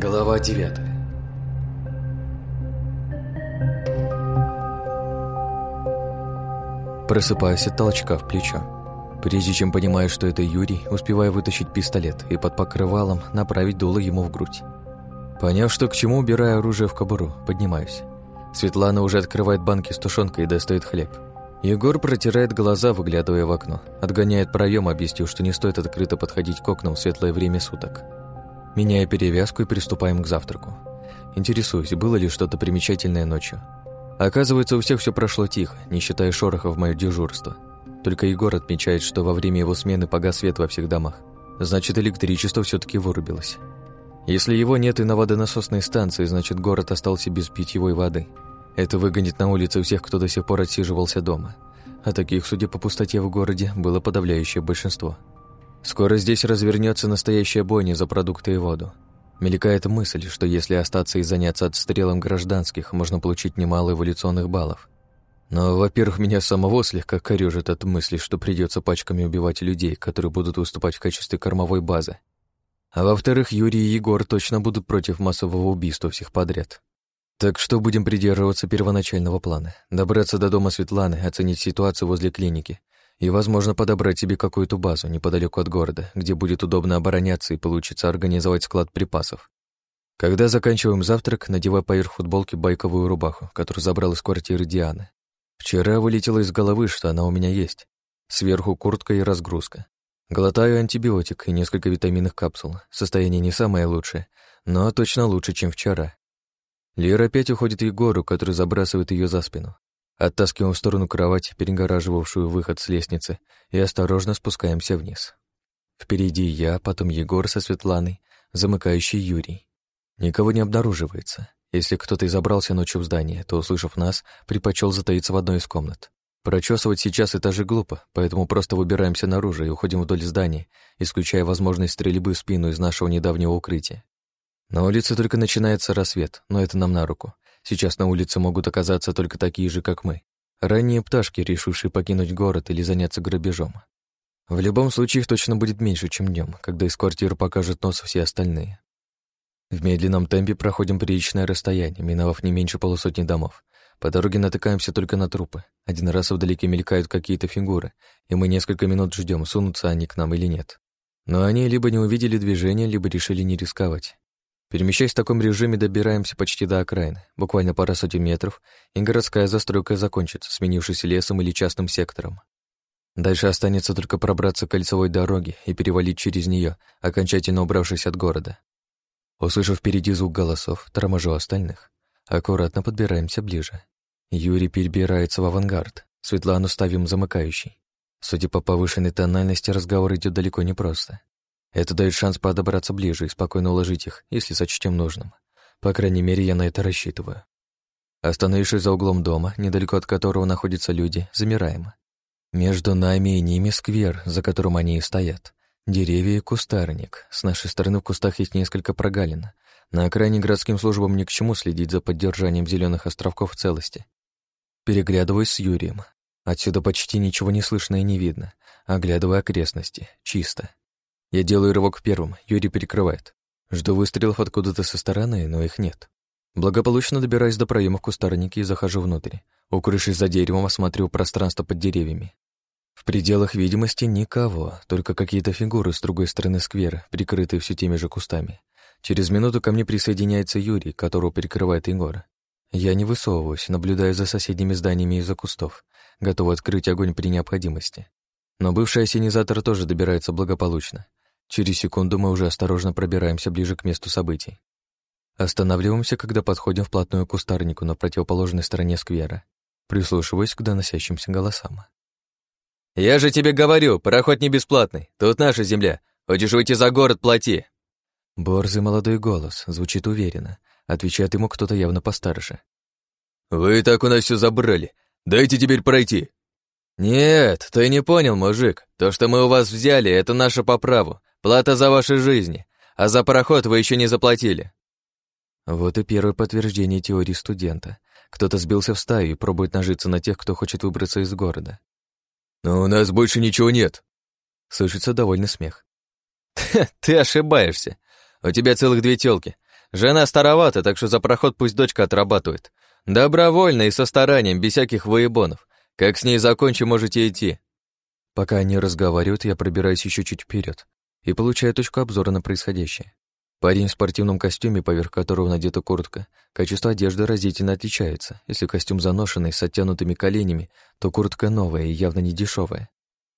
Глава девятая Просыпаюсь от толчка в плечо. Прежде чем понимаю, что это Юрий, успеваю вытащить пистолет и под покрывалом направить дуло ему в грудь. Поняв, что к чему, убираю оружие в кобуру, поднимаюсь. Светлана уже открывает банки с тушенкой и достает хлеб. Егор протирает глаза, выглядывая в окно. Отгоняет проем, объяснив, что не стоит открыто подходить к окнам в светлое время суток. Меняя перевязку и приступаем к завтраку. Интересуюсь, было ли что-то примечательное ночью. Оказывается, у всех все прошло тихо, не считая шороха в мое дежурство. Только Егор отмечает, что во время его смены погас свет во всех домах. Значит, электричество все таки вырубилось. Если его нет и на водонасосной станции, значит, город остался без питьевой воды. Это выгонит на улице всех, кто до сих пор отсиживался дома. А таких, судя по пустоте в городе, было подавляющее большинство. Скоро здесь развернется настоящая бойня за продукты и воду. Мелькает мысль, что если остаться и заняться отстрелом гражданских, можно получить немало эволюционных баллов. Но, во-первых, меня самого слегка корёжит от мысли, что придется пачками убивать людей, которые будут выступать в качестве кормовой базы. А во-вторых, Юрий и Егор точно будут против массового убийства всех подряд. Так что будем придерживаться первоначального плана. Добраться до дома Светланы, оценить ситуацию возле клиники и, возможно, подобрать себе какую-то базу неподалеку от города, где будет удобно обороняться и получится организовать склад припасов. Когда заканчиваем завтрак, надеваю поверх футболки байковую рубаху, которую забрал из квартиры Дианы. Вчера вылетело из головы, что она у меня есть. Сверху куртка и разгрузка. Глотаю антибиотик и несколько витаминных капсул. Состояние не самое лучшее, но точно лучше, чем вчера. Лера опять уходит Егору, который забрасывает ее за спину. Оттаскиваем в сторону кровать, перегораживавшую выход с лестницы, и осторожно спускаемся вниз. Впереди я, потом Егор со Светланой, замыкающий Юрий. Никого не обнаруживается. Если кто-то и забрался ночью в здание, то, услышав нас, предпочел затаиться в одной из комнат. Прочесывать сейчас этажи глупо, поэтому просто выбираемся наружу и уходим вдоль здания, исключая возможность стрельбы в спину из нашего недавнего укрытия. На улице только начинается рассвет, но это нам на руку. Сейчас на улице могут оказаться только такие же, как мы. Ранние пташки, решившие покинуть город или заняться грабежом. В любом случае их точно будет меньше, чем днем, когда из квартиры покажут нос все остальные. В медленном темпе проходим приличное расстояние, миновав не меньше полусотни домов. По дороге натыкаемся только на трупы. Один раз вдалеке мелькают какие-то фигуры, и мы несколько минут ждем, сунутся они к нам или нет. Но они либо не увидели движения, либо решили не рисковать. Перемещаясь в таком режиме, добираемся почти до окраины, буквально пара сотен метров, и городская застройка закончится, сменившись лесом или частным сектором. Дальше останется только пробраться к кольцевой дороге и перевалить через нее, окончательно убравшись от города. Услышав впереди звук голосов, торможу остальных. Аккуратно подбираемся ближе. Юрий перебирается в авангард, Светлану ставим замыкающий. Судя по повышенной тональности, разговор идет далеко не просто. Это дает шанс подобраться ближе и спокойно уложить их, если сочтем нужным. По крайней мере, я на это рассчитываю. Остановившись за углом дома, недалеко от которого находятся люди, замираем. Между нами и ними сквер, за которым они и стоят. Деревья и кустарник. С нашей стороны в кустах есть несколько прогалин. На окраине городским службам ни к чему следить за поддержанием зеленых островков в целости. Переглядываюсь с Юрием. Отсюда почти ничего не слышно и не видно. Оглядывая окрестности. Чисто. Я делаю рывок первым, Юрий перекрывает. Жду выстрелов откуда-то со стороны, но их нет. Благополучно добираюсь до проема в кустарнике и захожу внутрь. Укрывшись за деревом, осматриваю пространство под деревьями. В пределах видимости никого, только какие-то фигуры с другой стороны сквера, прикрытые все теми же кустами. Через минуту ко мне присоединяется Юрий, которого перекрывает Егор. Я не высовываюсь, наблюдаю за соседними зданиями из-за кустов, готовый открыть огонь при необходимости. Но бывший осенизатор тоже добирается благополучно. Через секунду мы уже осторожно пробираемся ближе к месту событий. Останавливаемся, когда подходим вплотную к кустарнику на противоположной стороне сквера, прислушиваясь к доносящимся голосам. «Я же тебе говорю, пароход не бесплатный. Тут наша земля. Хочешь выйти за город, плати!» Борзый молодой голос, звучит уверенно. Отвечает ему кто-то явно постарше. «Вы так у нас все забрали. Дайте теперь пройти!» «Нет, ты не понял, мужик. То, что мы у вас взяли, это наше по праву. Плата за ваши жизни, а за пароход вы еще не заплатили». Вот и первое подтверждение теории студента. Кто-то сбился в стаю и пробует нажиться на тех, кто хочет выбраться из города. «Но у нас больше ничего нет». Слышится довольный смех. «Ты ошибаешься. У тебя целых две тёлки. Жена старовата, так что за проход пусть дочка отрабатывает. Добровольно и со старанием, без всяких воебонов. Как с ней закончу, можете идти». Пока они разговаривают, я пробираюсь еще чуть вперед и получаю точку обзора на происходящее. Парень в спортивном костюме, поверх которого надета куртка. Качество одежды разительно отличается. Если костюм заношенный, с оттянутыми коленями, то куртка новая и явно не дешевая.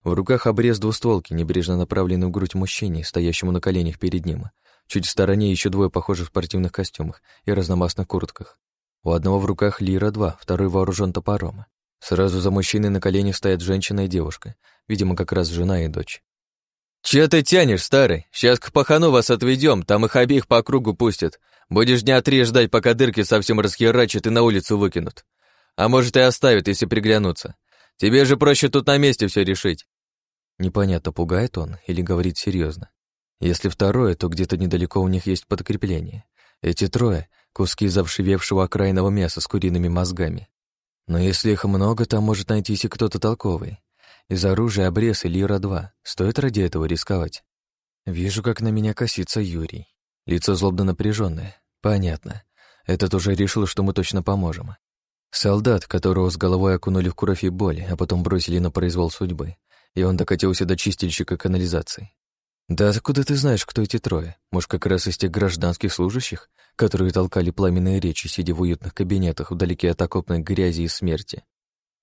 В руках обрез двустволки, небрежно направленный в грудь мужчине, стоящему на коленях перед ним. Чуть в стороне еще двое похожих в спортивных костюмах и разномастных куртках. У одного в руках лира-2, второй вооружен топором. Сразу за мужчиной на коленях стоят женщина и девушка, видимо, как раз жена и дочь. «Че ты тянешь, старый? Сейчас к пахану вас отведем, там их обеих по кругу пустят. Будешь дня три ждать, пока дырки совсем расхерачат и на улицу выкинут. А может и оставят, если приглянутся. Тебе же проще тут на месте все решить». Непонятно, пугает он или говорит серьезно. Если второе, то где-то недалеко у них есть подкрепление. Эти трое — куски завшивевшего окраинного мяса с куриными мозгами. Но если их много, там может найтись и кто-то толковый. Из оружия обрез и лира-2. Стоит ради этого рисковать. Вижу, как на меня косится Юрий. Лицо злобно напряженное. Понятно. Этот уже решил, что мы точно поможем. Солдат, которого с головой окунули в кровь и боль, а потом бросили на произвол судьбы. И он докатился до чистильщика канализации. Да откуда ты знаешь, кто эти трое? Может, как раз из тех гражданских служащих, которые толкали пламенные речи, сидя в уютных кабинетах вдалеке от окопной грязи и смерти?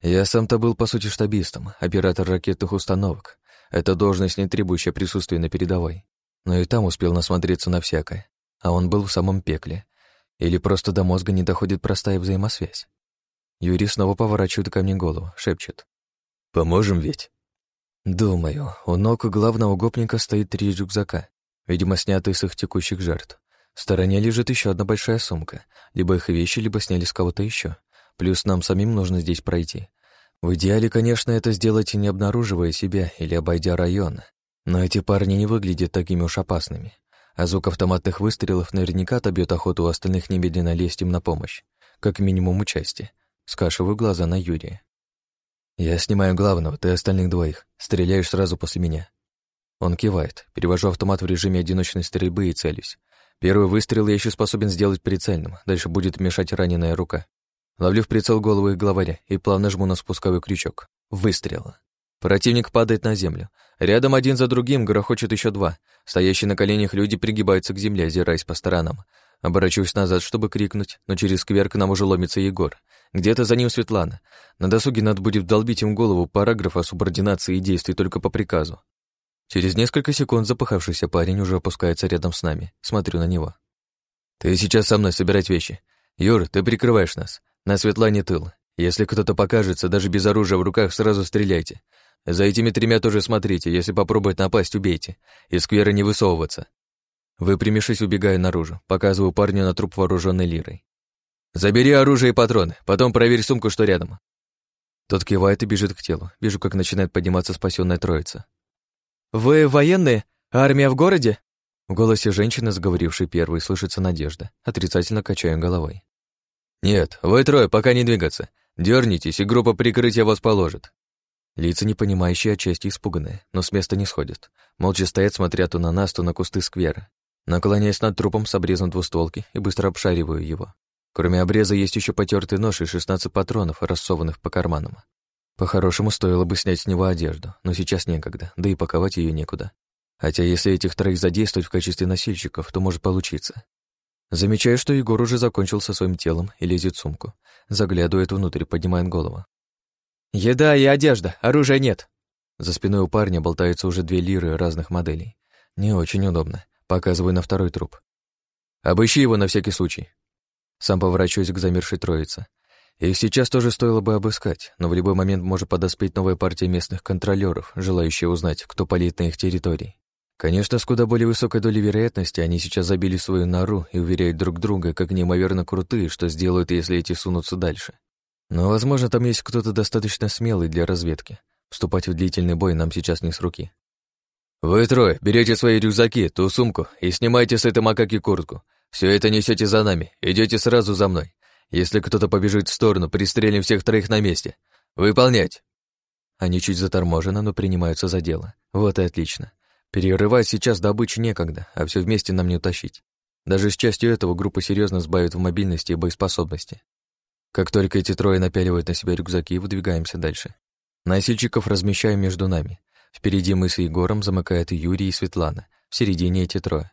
Я сам-то был, по сути, штабистом, оператор ракетных установок. Это должность, не требующая присутствия на передовой. Но и там успел насмотреться на всякое. А он был в самом пекле. Или просто до мозга не доходит простая взаимосвязь. Юрий снова поворачивает ко мне голову, шепчет. «Поможем ведь?» Думаю, у ног главного гопника стоит три рюкзака, видимо, снятые с их текущих жертв. В стороне лежит еще одна большая сумка. Либо их вещи, либо сняли с кого-то еще. Плюс нам самим нужно здесь пройти. В идеале, конечно, это сделать, не обнаруживая себя или обойдя район. Но эти парни не выглядят такими уж опасными. А звук автоматных выстрелов наверняка отобьет охоту у остальных немедленно лезть им на помощь. Как минимум участие. Скашиваю глаза на Юрия. «Я снимаю главного, ты остальных двоих. Стреляешь сразу после меня». Он кивает. Перевожу автомат в режиме одиночной стрельбы и целюсь. Первый выстрел я еще способен сделать прицельным. Дальше будет мешать раненая рука. Ловлю в прицел голову их главаря и плавно жму на спусковой крючок. Выстрел. Противник падает на землю. Рядом один за другим грохочет еще два. Стоящие на коленях люди пригибаются к земле, озираясь по сторонам. Оборачиваюсь назад, чтобы крикнуть, но через сквер к нам уже ломится Егор. Где-то за ним Светлана. На досуге надо будет вдолбить им голову параграф о субординации и действий только по приказу. Через несколько секунд запыхавшийся парень уже опускается рядом с нами. Смотрю на него. «Ты сейчас со мной собирать вещи. Юр, ты прикрываешь нас. На Светлане тыл. Если кто-то покажется, даже без оружия в руках, сразу стреляйте. За этими тремя тоже смотрите, если попробует напасть, убейте. Из сквера не высовываться. Выпрямившись, убегаю наружу, показываю парню на труп вооруженной лирой. «Забери оружие и патроны, потом проверь сумку, что рядом». Тот кивает и бежит к телу. Вижу, как начинает подниматься спасенная троица. «Вы военные? Армия в городе?» В голосе женщины, заговорившей первой, слышится надежда. Отрицательно качаю головой. «Нет, вы трое, пока не двигаться. Дернитесь, и группа прикрытия вас положит». Лица непонимающие, отчасти испуганные, но с места не сходят. Молча стоят, смотря то на нас, то на кусты сквера. Наклоняясь над трупом с обрезом двустволки и быстро обшариваю его. Кроме обреза есть еще потертый нож и 16 патронов, рассованных по карманам. По-хорошему, стоило бы снять с него одежду, но сейчас некогда, да и паковать ее некуда. Хотя если этих троих задействовать в качестве носильщиков, то может получиться. Замечаю, что Егор уже закончил со своим телом и лезет в сумку. Заглядывает внутрь, поднимает голову. «Еда и одежда, оружия нет». За спиной у парня болтаются уже две лиры разных моделей. Не очень удобно. Показываю на второй труп. «Обыщи его на всякий случай». Сам поворачиваюсь к замершей троице. Их сейчас тоже стоило бы обыскать, но в любой момент может подоспеть новая партия местных контролеров, желающая узнать, кто палит на их территории. Конечно, с куда более высокой долей вероятности они сейчас забили свою нору и уверяют друг друга, как неимоверно крутые, что сделают, если эти сунутся дальше. Но, возможно, там есть кто-то достаточно смелый для разведки. Вступать в длительный бой нам сейчас не с руки. «Вы трое, берете свои рюкзаки, ту сумку и снимайте с этой макаки куртку. Все это несете за нами, идете сразу за мной. Если кто-то побежит в сторону, пристрелим всех троих на месте. Выполнять!» Они чуть заторможены, но принимаются за дело. Вот и отлично. Перерывать сейчас добычу некогда, а все вместе нам не утащить. Даже с частью этого группа серьезно сбавит в мобильности и боеспособности. Как только эти трое напяливают на себя рюкзаки, выдвигаемся дальше. Носильщиков размещаем между нами. Впереди мы с Егором замыкают Юрий, и Светлана. В середине эти трое.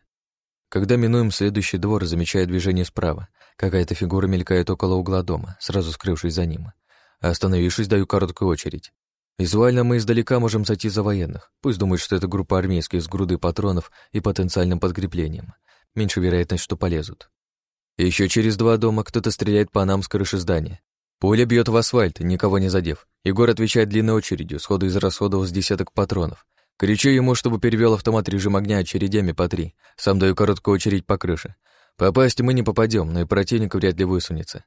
Когда минуем следующий двор, замечая движение справа. Какая-то фигура мелькает около угла дома, сразу скрывшись за ним. Остановившись, даю короткую очередь. Визуально мы издалека можем зайти за военных. Пусть думают, что это группа армейских с грудой патронов и потенциальным подкреплением. Меньше вероятность, что полезут. Еще через два дома кто-то стреляет по нам с крыши здания. Пуля бьет в асфальт, никого не задев. Егор отвечает длинной очередью, сходу израсходовал с десяток патронов. Кричу ему, чтобы перевел автомат режим огня очередями по три. Сам даю короткую очередь по крыше. Попасть мы не попадем, но и противник вряд ли высунется.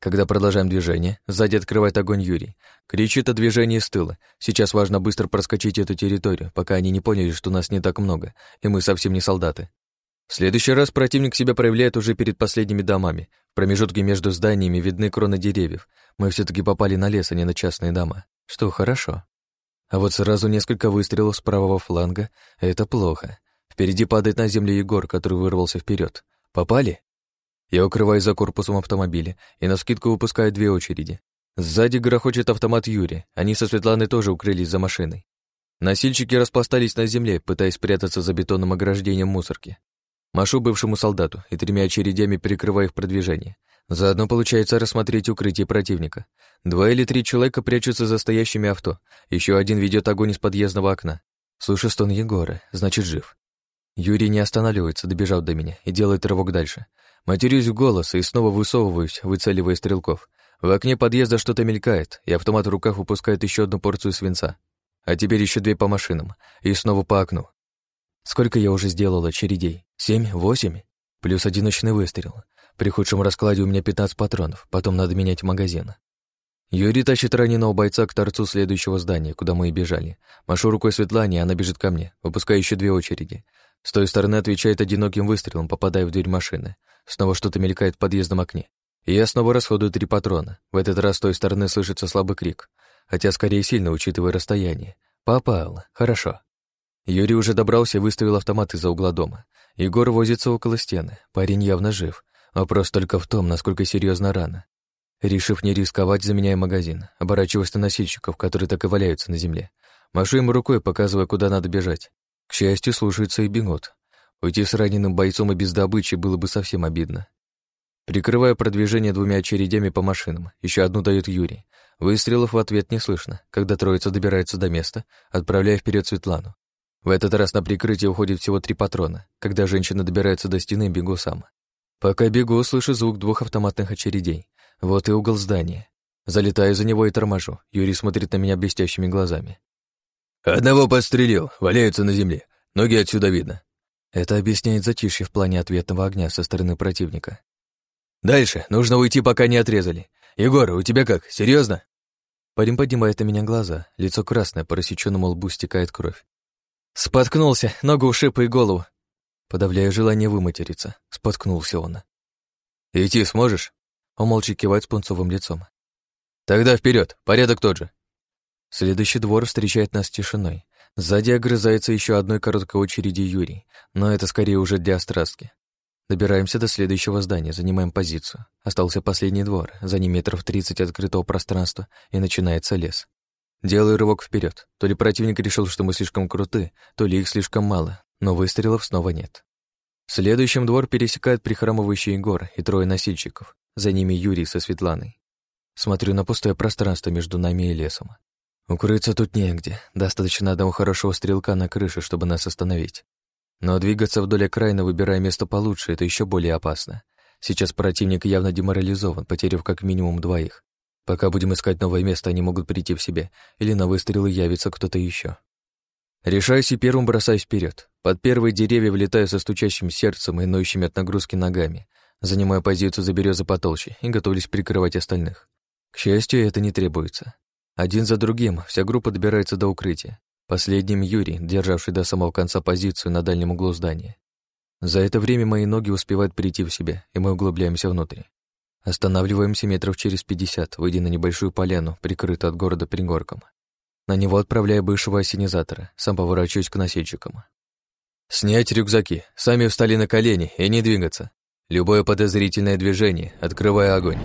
Когда продолжаем движение, сзади открывает огонь Юрий. Кричит о движении с тыла. Сейчас важно быстро проскочить эту территорию, пока они не поняли, что нас не так много, и мы совсем не солдаты. В следующий раз противник себя проявляет уже перед последними домами. В промежутке между зданиями видны кроны деревьев. Мы все таки попали на лес, а не на частные дома. Что хорошо. А вот сразу несколько выстрелов с правого фланга — это плохо. Впереди падает на землю Егор, который вырвался вперед. Попали? Я укрываюсь за корпусом автомобиля и на скидку выпускаю две очереди. Сзади грохочет автомат Юри. Они со Светланой тоже укрылись за машиной. Носильщики распластались на земле, пытаясь спрятаться за бетонным ограждением мусорки. Машу бывшему солдату и тремя очередями перекрываю их продвижение. Заодно получается рассмотреть укрытие противника. Два или три человека прячутся за стоящими авто. Еще один ведет огонь из подъездного окна. Слышу стон Егора, значит, жив. Юрий не останавливается, добежав до меня, и делает рывок дальше. Матерюсь в голос и снова высовываюсь, выцеливая стрелков. В окне подъезда что-то мелькает, и автомат в руках выпускает еще одну порцию свинца. А теперь еще две по машинам, и снова по окну. Сколько я уже сделал очередей? Семь? Восемь? Плюс одиночный выстрел. При худшем раскладе у меня 15 патронов, потом надо менять магазин. Юрий тащит раненого бойца к торцу следующего здания, куда мы и бежали. Машу рукой Светлане, она бежит ко мне, выпуская еще две очереди. С той стороны отвечает одиноким выстрелом, попадая в дверь машины. Снова что-то мелькает в подъездном окне. И я снова расходую три патрона. В этот раз с той стороны слышится слабый крик. Хотя скорее сильно, учитывая расстояние. Попал. Хорошо. Юрий уже добрался и выставил автомат из-за угла дома. Егор возится около стены. Парень явно жив. Вопрос только в том, насколько серьезно рана. Решив не рисковать, заменяя магазин, оборачиваясь на носильщиков, которые так и валяются на земле. Машу ему рукой, показывая, куда надо бежать. К счастью, слушаются и бегут. Уйти с раненым бойцом и без добычи было бы совсем обидно. Прикрывая продвижение двумя очередями по машинам, еще одну дает Юрий. Выстрелов в ответ не слышно, когда троица добирается до места, отправляя вперед Светлану. В этот раз на прикрытие уходит всего три патрона. Когда женщина добирается до стены, бегу сам. Пока бегу, слышу звук двух автоматных очередей. Вот и угол здания. Залетаю за него и торможу. Юрий смотрит на меня блестящими глазами. «Одного подстрелил, валяются на земле. Ноги отсюда видно. Это объясняет затишье в плане ответного огня со стороны противника. «Дальше. Нужно уйти, пока не отрезали. Егор, у тебя как? Серьезно? Парень поднимает на меня глаза. Лицо красное, по рассеченному лбу стекает кровь. Споткнулся, ногу ушиб и голову. Подавляя желание выматериться. Споткнулся он. «Идти сможешь?» Он молча кивает с пунцовым лицом. «Тогда вперед, порядок тот же». Следующий двор встречает нас тишиной. Сзади огрызается еще одной короткой очереди Юрий, но это скорее уже для острастки. Добираемся до следующего здания, занимаем позицию. Остался последний двор, за ним метров тридцать открытого пространства, и начинается лес. Делаю рывок вперед. То ли противник решил, что мы слишком круты, то ли их слишком мало, но выстрелов снова нет. Следующим двор пересекает прихрамывающий Егор и трое носильщиков. За ними Юрий со Светланой. Смотрю на пустое пространство между нами и лесом. Укрыться тут негде, достаточно одного хорошего стрелка на крыше, чтобы нас остановить. Но двигаться вдоль окраина, выбирая место получше, это еще более опасно. Сейчас противник явно деморализован, потеряв как минимум двоих. Пока будем искать новое место, они могут прийти в себе, или на выстрелы явится кто-то еще. Решаюсь и первым бросаюсь вперед. Под первые деревья влетаю со стучащим сердцем и ноющими от нагрузки ногами. Занимаю позицию за березы потолще и готовлюсь прикрывать остальных. К счастью, это не требуется. Один за другим вся группа добирается до укрытия. Последним Юрий, державший до самого конца позицию на дальнем углу здания. За это время мои ноги успевают прийти в себя, и мы углубляемся внутрь. Останавливаемся метров через пятьдесят, выйдя на небольшую поляну, прикрытую от города пригорком. На него отправляю бывшего осенизатора, сам поворачиваюсь к носильщикам. «Снять рюкзаки, сами встали на колени и не двигаться. Любое подозрительное движение, открывая огонь».